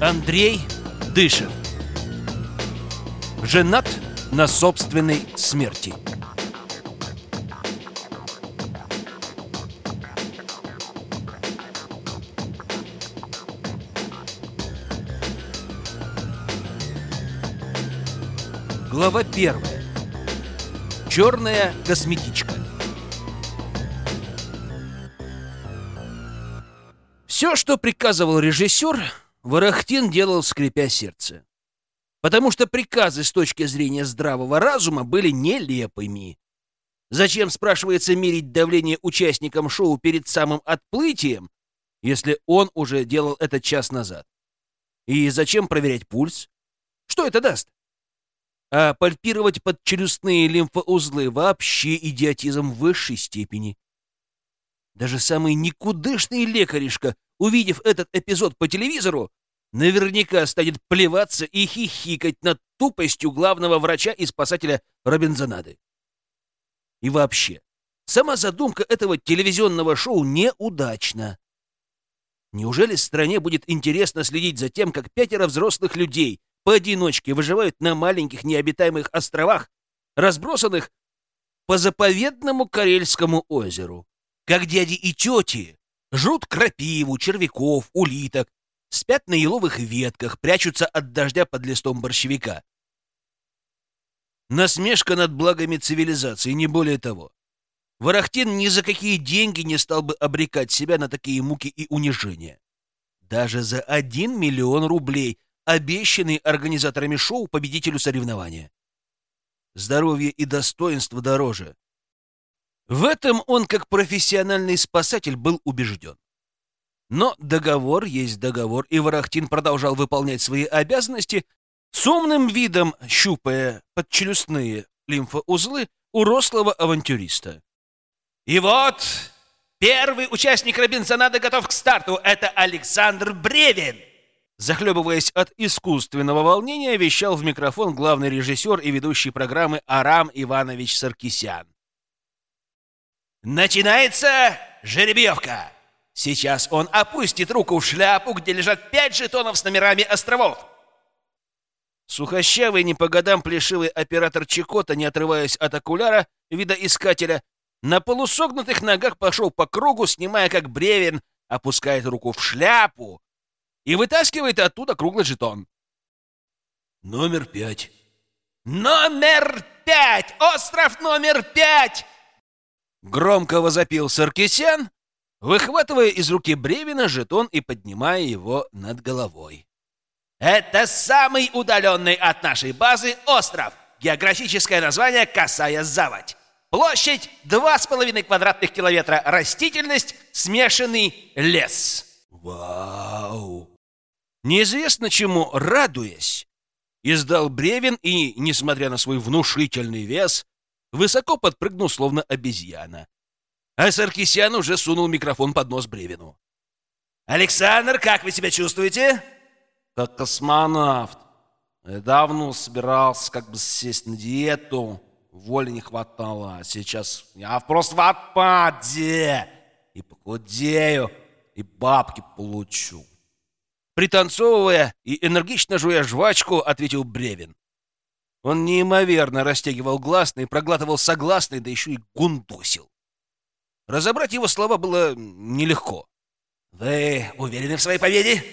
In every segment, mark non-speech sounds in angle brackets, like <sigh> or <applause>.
Андрей Дышев. Женат на собственной смерти. Глава первая. Черная косметичка. Все, что приказывал режиссер, Ворохтин делал, скрипя сердце. Потому что приказы с точки зрения здравого разума были нелепыми. Зачем, спрашивается, мерить давление участникам шоу перед самым отплытием, если он уже делал это час назад? И зачем проверять пульс? Что это даст? А пальпировать подчелюстные лимфоузлы вообще идиотизм высшей степени. Даже самый никудышный лекаришка увидев этот эпизод по телевизору, наверняка станет плеваться и хихикать над тупостью главного врача и спасателя Робинзонады. И вообще, сама задумка этого телевизионного шоу неудачна. Неужели стране будет интересно следить за тем, как пятеро взрослых людей поодиночке выживают на маленьких необитаемых островах, разбросанных по заповедному Карельскому озеру, как дяди и тети Жрут крапиву, червяков, улиток, спят на еловых ветках, прячутся от дождя под листом борщевика. Насмешка над благами цивилизации, не более того. Ворохтин ни за какие деньги не стал бы обрекать себя на такие муки и унижения. Даже за один миллион рублей, обещанный организаторами шоу победителю соревнования. Здоровье и достоинство дороже. В этом он, как профессиональный спасатель, был убежден. Но договор есть договор, и Ворохтин продолжал выполнять свои обязанности, с умным видом щупая подчелюстные лимфоузлы у рослого авантюриста. И вот первый участник Робинсонада готов к старту. Это Александр Бревин. Захлебываясь от искусственного волнения, вещал в микрофон главный режиссер и ведущий программы Арам Иванович Саркисян. Начинается жеребьевка. Сейчас он опустит руку в шляпу, где лежат пять жетонов с номерами островов. Сухощавый, не по годам плешивый оператор Чекота, не отрываясь от окуляра видоискателя, на полусогнутых ногах пошел по кругу, снимая как бревен, опускает руку в шляпу и вытаскивает оттуда круглый жетон. Номер пять. Номер пять! Остров номер пять! Громко возопил Саркисян, выхватывая из руки Бревина жетон и поднимая его над головой. «Это самый удаленный от нашей базы остров. Географическое название Косая Заводь. Площадь 2,5 квадратных километра. Растительность – смешанный лес». «Вау!» Неизвестно чему, радуясь, издал Бревин и, несмотря на свой внушительный вес, высоко подпрыгнул, словно обезьяна. А Саркисян уже сунул микрофон под нос Бревину. «Александр, как вы себя чувствуете?» «Как космонавт. Я давно собирался как бы сесть на диету. Воли не хватало. А сейчас я просто в отпаде. И похудею, и бабки получу». Пританцовывая и энергично жуя жвачку, ответил Бревин. Он неимоверно растягивал гласные, проглатывал согласные, да еще и гундосил. Разобрать его слова было нелегко. «Вы уверены в своей победе?»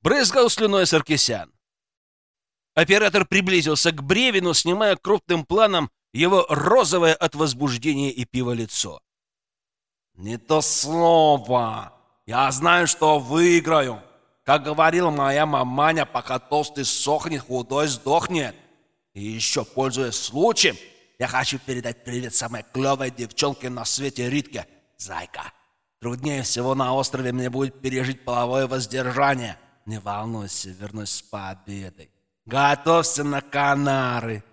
Брызгал слюной Саркисян. Оператор приблизился к Бревину, снимая крупным планом его розовое от возбуждения и пива лицо. «Не то слово! Я знаю, что выиграю! Как говорила моя маманя, пока толстый сохнет, худой сдохнет!» И еще, пользуясь случаем, я хочу передать привет самой клевой девчонке на свете Ритке. Зайка, труднее всего на острове мне будет пережить половое воздержание. Не волнуйся, вернусь с победой. Готовься на Канары.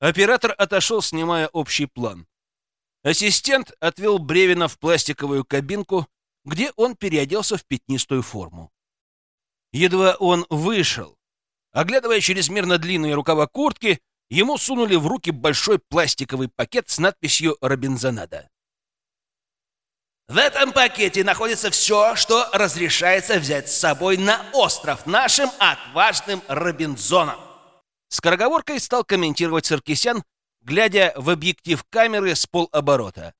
Оператор отошел, снимая общий план. Ассистент отвел Бревина в пластиковую кабинку, где он переоделся в пятнистую форму. Едва он вышел, Оглядывая чрезмерно длинные рукава куртки, ему сунули в руки большой пластиковый пакет с надписью «Робинзонада». В этом пакете находится все, что разрешается взять с собой на остров нашим отважным Робинзоном. Скороговоркой стал комментировать Саркисян, глядя в объектив камеры с полоборота.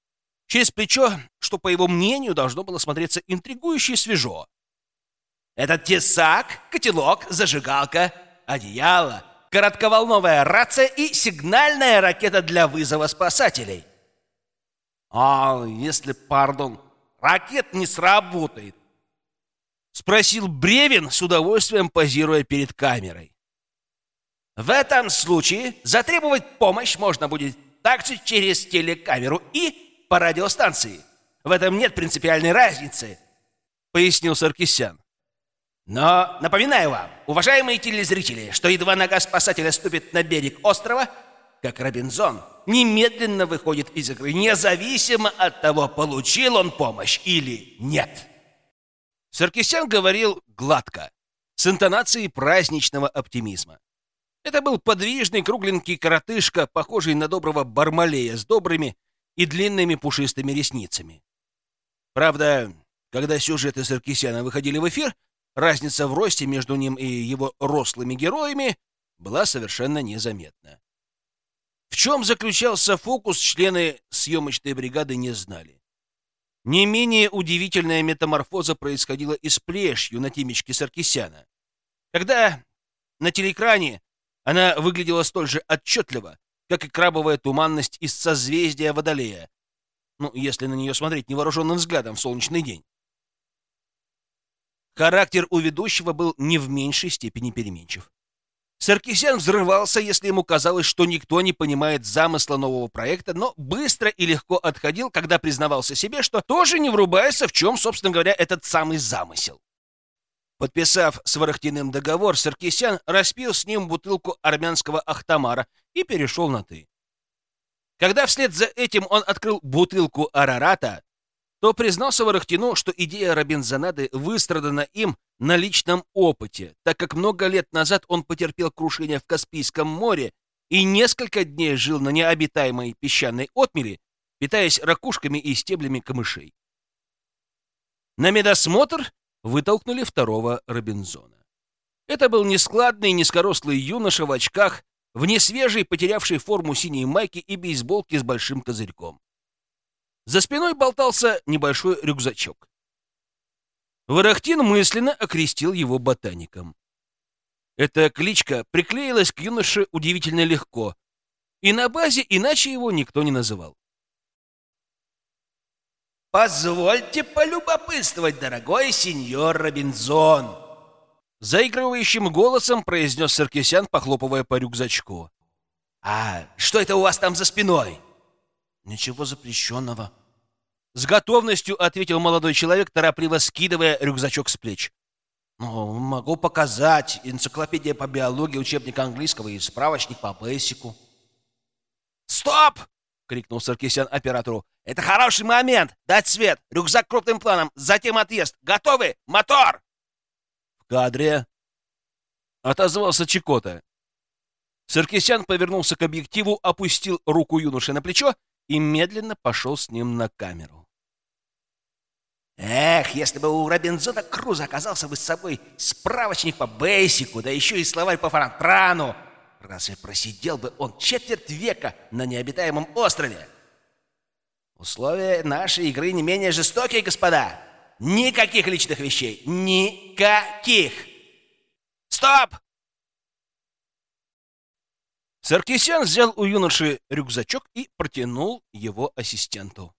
Через плечо, что, по его мнению, должно было смотреться интригующе свежо. Этот тесак, котелок, зажигалка, одеяло, коротковолновая рация и сигнальная ракета для вызова спасателей. А если, пардон, ракет не сработает? Спросил Бревин, с удовольствием позируя перед камерой. В этом случае затребовать помощь можно будет также через телекамеру и по радиостанции. В этом нет принципиальной разницы, пояснил Саркисян. Но напоминаю вам, уважаемые телезрители, что едва нога спасателя ступит на берег острова, как Робинзон немедленно выходит из игры, независимо от того, получил он помощь или нет. Саркисян говорил гладко, с интонацией праздничного оптимизма. Это был подвижный кругленький коротышка, похожий на доброго бармалея с добрыми и длинными пушистыми ресницами. Правда, когда сюжеты Саркисяна выходили в эфир, разница в росте между ним и его рослыми героями была совершенно незаметна. В чем заключался фокус, члены съемочной бригады не знали. Не менее удивительная метаморфоза происходила и с плешью на темечке Саркисяна. Когда на телеэкране она выглядела столь же отчетливо, как и крабовая туманность из созвездия Водолея, ну, если на нее смотреть невооруженным взглядом в солнечный день. Характер у ведущего был не в меньшей степени переменчив. Саркисян взрывался, если ему казалось, что никто не понимает замысла нового проекта, но быстро и легко отходил, когда признавался себе, что тоже не врубается, в чем, собственно говоря, этот самый замысел. Подписав с Ворохтиным договор, Саркисян распил с ним бутылку армянского ахтамара и перешел на «ты». Когда вслед за этим он открыл бутылку Арарата, то признался Ворохтину, что идея Робинзонады выстрадана им на личном опыте, так как много лет назад он потерпел крушение в Каспийском море и несколько дней жил на необитаемой песчаной отмели, питаясь ракушками и стеблями камышей. На медосмотр вытолкнули второго Робинзона. Это был нескладный, низкорослый юноша в очках, в несвежей, потерявшей форму синей майки и бейсболке с большим козырьком. За спиной болтался небольшой рюкзачок. Ворохтин мысленно окрестил его ботаником. Эта кличка приклеилась к юноше удивительно легко, и на базе иначе его никто не называл. «Позвольте полюбопытствовать, дорогой сеньор Робинзон!» Заигрывающим голосом произнес Саркисян, похлопывая по рюкзачку. «А что это у вас там за спиной?» Ничего запрещенного. С готовностью ответил молодой человек, торопливо скидывая рюкзачок с плеч. Ну, могу показать. Энциклопедия по биологии, учебник английского и справочник по бейсику. «Стоп!» — крикнул Саркисян оператору. «Это хороший момент! Дать свет! Рюкзак крупным планом! Затем отъезд! Готовы? Мотор!» «В кадре!» — отозвался Чикота. Саркисян повернулся к объективу, опустил руку юноши на плечо и медленно пошел с ним на камеру. Эх, если бы у Робинзона Круза оказался бы с собой справочник по бейсику, да еще и словарь по франтрану, разве просидел бы он четверть века на необитаемом острове? Условия нашей игры не менее жестокие, господа. Никаких личных вещей. Никаких. Стоп! Саркисян взял у юноши рюкзачок и протянул его ассистенту.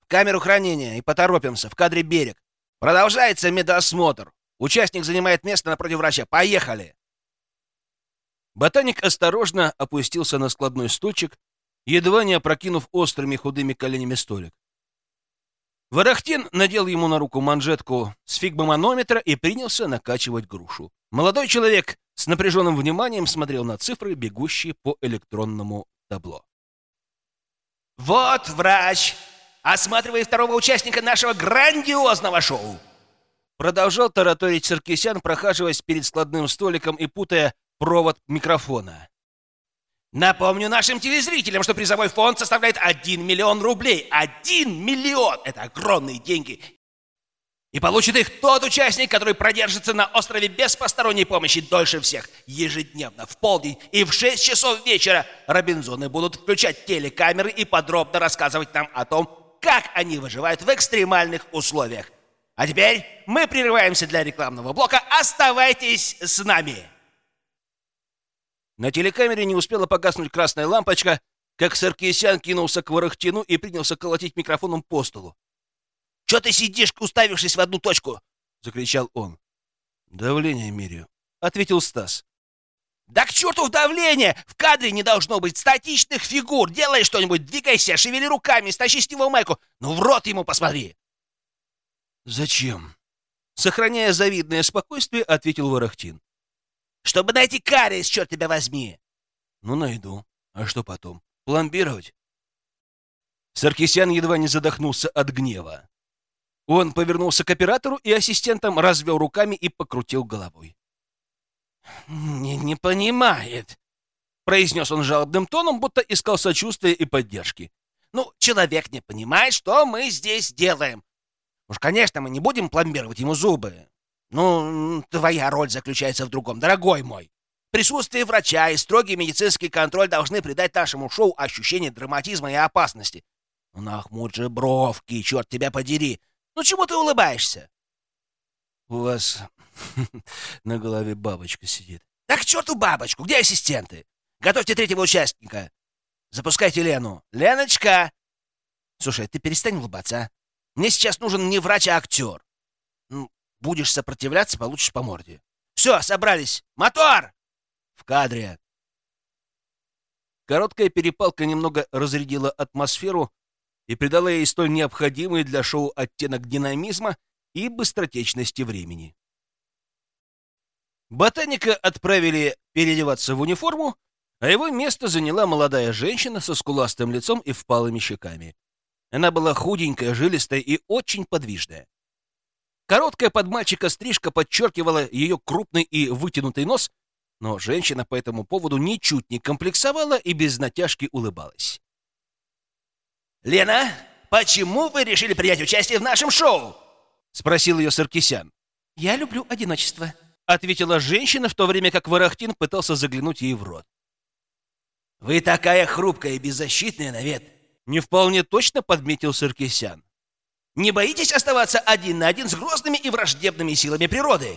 «В камеру хранения и поторопимся, в кадре берег. Продолжается медосмотр. Участник занимает место напротив врача. Поехали!» Ботаник осторожно опустился на складной стульчик, едва не опрокинув острыми худыми коленями столик. Ворохтин надел ему на руку манжетку с фигмоманометра и принялся накачивать грушу. Молодой человек с напряженным вниманием смотрел на цифры, бегущие по электронному табло. «Вот врач! Осматривай второго участника нашего грандиозного шоу!» Продолжал тараторить Саркисян, прохаживаясь перед складным столиком и путая провод микрофона. Напомню нашим телезрителям, что призовой фонд составляет 1 миллион рублей. 1 миллион! Это огромные деньги. И получит их тот участник, который продержится на острове без посторонней помощи дольше всех. Ежедневно, в полдень и в 6 часов вечера Робинзоны будут включать телекамеры и подробно рассказывать нам о том, как они выживают в экстремальных условиях. А теперь мы прерываемся для рекламного блока. Оставайтесь с нами! На телекамере не успела погаснуть красная лампочка, как Саркисян кинулся к Ворохтину и принялся колотить микрофоном по столу. «Че ты сидишь, уставившись в одну точку?» — закричал он. «Давление меряю», — ответил Стас. «Да к черту в давление! В кадре не должно быть статичных фигур! Делай что-нибудь, двигайся, шевели руками, стащи с него майку! Ну в рот ему посмотри!» «Зачем?» Сохраняя завидное спокойствие, ответил Ворохтин. «Чтобы найти кариес, черт тебя возьми!» «Ну, найду. А что потом? Пломбировать?» Саркисян едва не задохнулся от гнева. Он повернулся к оператору и ассистентам, развел руками и покрутил головой. «Не, не понимает», — произнес он жалобным тоном, будто искал сочувствия и поддержки. «Ну, человек не понимает, что мы здесь делаем. Уж, конечно, мы не будем пломбировать ему зубы. Ну, твоя роль заключается в другом, дорогой мой. Присутствие врача и строгий медицинский контроль должны придать нашему шоу ощущение драматизма и опасности. Ну, нахмурь же бровки, черт тебя подери. Ну, чему ты улыбаешься? У вас <laughs> на голове бабочка сидит. Так к черту бабочку! Где ассистенты? Готовьте третьего участника. Запускайте Лену. Леночка! Слушай, ты перестань улыбаться, а? Мне сейчас нужен не врач, а актер. Ну, будешь сопротивляться, получишь по морде. Все, собрались. Мотор! В кадре. Короткая перепалка немного разрядила атмосферу и придала ей столь необходимый для шоу оттенок динамизма и быстротечности времени. Ботаника отправили переодеваться в униформу, а его место заняла молодая женщина со скуластым лицом и впалыми щеками. Она была худенькая, жилистая и очень подвижная. Короткая под мальчика стрижка подчеркивала ее крупный и вытянутый нос, но женщина по этому поводу ничуть не комплексовала и без натяжки улыбалась. «Лена, почему вы решили принять участие в нашем шоу?» — спросил ее Саркисян. «Я люблю одиночество», — ответила женщина, в то время как Варахтин пытался заглянуть ей в рот. «Вы такая хрупкая и беззащитная на вид», — не вполне точно подметил Саркисян. «Не боитесь оставаться один на один с грозными и враждебными силами природы?»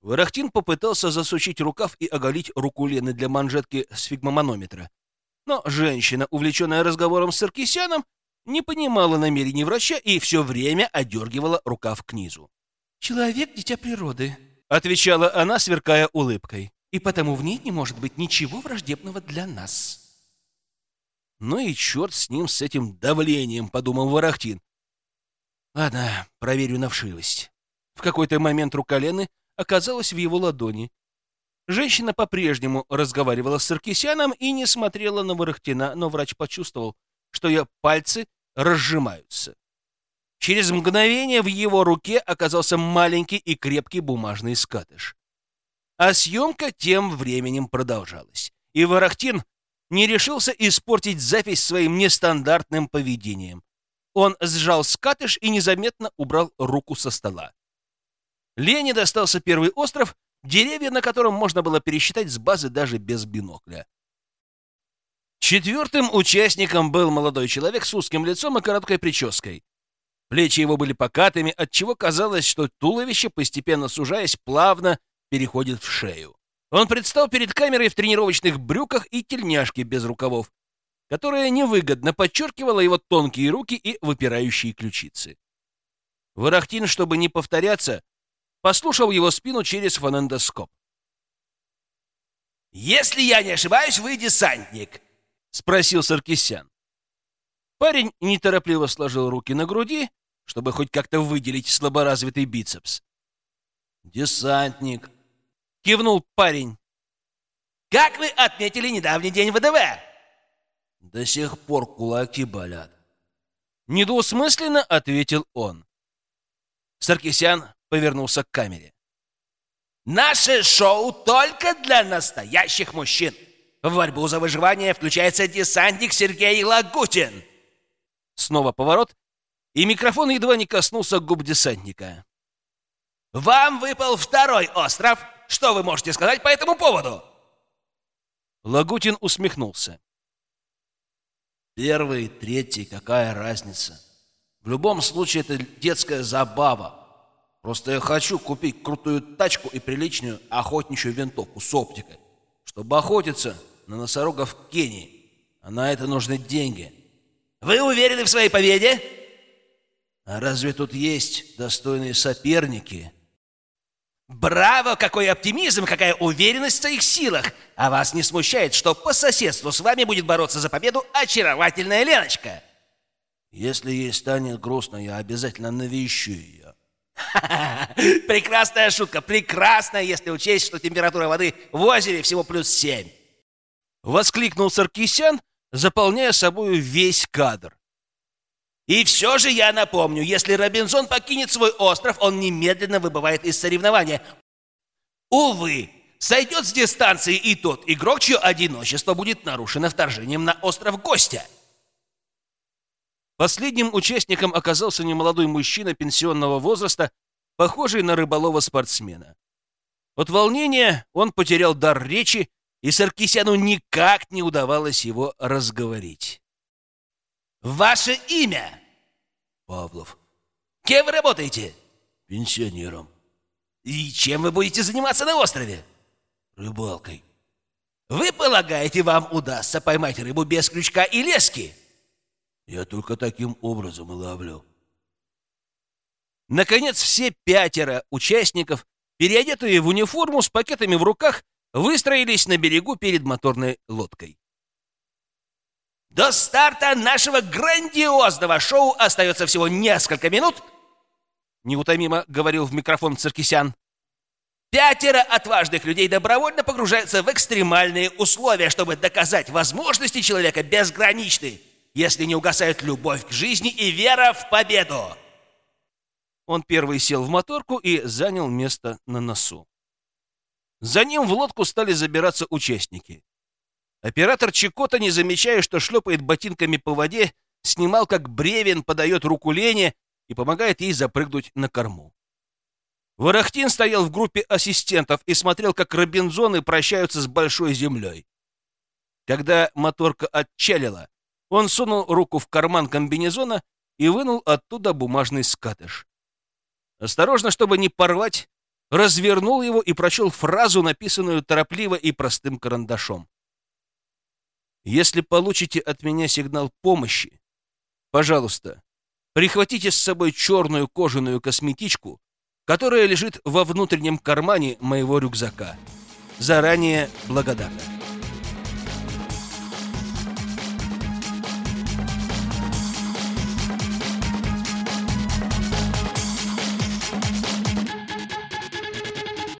Варахтин попытался засучить рукав и оголить руку Лены для манжетки сфигмоманометра. Но женщина, увлеченная разговором с Саркисяном, не понимала намерений врача и все время одергивала рукав к низу. «Человек — дитя природы», — отвечала она, сверкая улыбкой. «И потому в ней не может быть ничего враждебного для нас». «Ну и черт с ним, с этим давлением», — подумал Ворохтин. «Ладно, проверю на вшивость». В какой-то момент рука Лены оказалась в его ладони. Женщина по-прежнему разговаривала с Саркисяном и не смотрела на Ворохтина, но врач почувствовал, что ее пальцы разжимаются. Через мгновение в его руке оказался маленький и крепкий бумажный скатыш. А съемка тем временем продолжалась. И Ворохтин не решился испортить запись своим нестандартным поведением. Он сжал скатыш и незаметно убрал руку со стола. Лене достался первый остров, деревья на котором можно было пересчитать с базы даже без бинокля. Четвертым участником был молодой человек с узким лицом и короткой прической. Плечи его были покатыми, отчего казалось, что туловище, постепенно сужаясь, плавно переходит в шею. Он предстал перед камерой в тренировочных брюках и тельняшке без рукавов, которая невыгодно подчеркивала его тонкие руки и выпирающие ключицы. Ворохтин, чтобы не повторяться, послушал его спину через фонендоскоп. «Если я не ошибаюсь, вы десантник», — спросил Саркисян. Парень неторопливо сложил руки на груди, чтобы хоть как-то выделить слаборазвитый бицепс. «Десантник», — кивнул парень. «Как вы отметили недавний день ВДВ?» «До сих пор кулаки болят». Недвусмысленно ответил он. Саркисян повернулся к камере. «Наше шоу только для настоящих мужчин!» В борьбу за выживание включается десантник Сергей Лагутин. Снова поворот, и микрофон едва не коснулся губ десантника. «Вам выпал второй остров. Что вы можете сказать по этому поводу?» Лагутин усмехнулся. Первый, третий, какая разница? В любом случае, это детская забава. Просто я хочу купить крутую тачку и приличную охотничью винтовку с оптикой, чтобы охотиться на носорогов в Кении. А на это нужны деньги. Вы уверены в своей победе? А разве тут есть достойные соперники? Браво! Какой оптимизм, какая уверенность в своих силах! А вас не смущает, что по соседству с вами будет бороться за победу очаровательная Леночка? Если ей станет грустно, я обязательно навещу ее. <laughs> Прекрасная шутка, прекрасная, если учесть, что температура воды в озере всего плюс семь. Воскликнул Саркисян, заполняя собою весь кадр. И все же я напомню, если Робинзон покинет свой остров, он немедленно выбывает из соревнования. Увы, сойдет с дистанции и тот игрок, чье одиночество будет нарушено вторжением на остров гостя. Последним участником оказался немолодой мужчина пенсионного возраста, похожий на рыболова-спортсмена. От волнения он потерял дар речи, и Саркисяну никак не удавалось его разговорить. «Ваше имя?» «Павлов». «Кем вы работаете?» «Пенсионером». «И чем вы будете заниматься на острове?» «Рыбалкой». «Вы полагаете, вам удастся поймать рыбу без крючка и лески?» «Я только таким образом и ловлю». Наконец, все пятеро участников, переодетые в униформу с пакетами в руках, выстроились на берегу перед моторной лодкой. До старта нашего грандиозного шоу остается всего несколько минут, неутомимо говорил в микрофон Циркисян. Пятеро отважных людей добровольно погружаются в экстремальные условия, чтобы доказать возможности человека безграничны, если не угасают любовь к жизни и вера в победу. Он первый сел в моторку и занял место на носу. За ним в лодку стали забираться участники. Оператор Чекота, не замечая, что шлепает ботинками по воде, снимал, как бревен подает руку Лене и помогает ей запрыгнуть на корму. Ворохтин стоял в группе ассистентов и смотрел, как Робинзоны прощаются с большой землей. Когда моторка отчалила, он сунул руку в карман комбинезона и вынул оттуда бумажный скатыш. Осторожно, чтобы не порвать, развернул его и прочел фразу, написанную торопливо и простым карандашом. Если получите от меня сигнал помощи, пожалуйста, прихватите с собой черную кожаную косметичку, которая лежит во внутреннем кармане моего рюкзака. Заранее благодарна.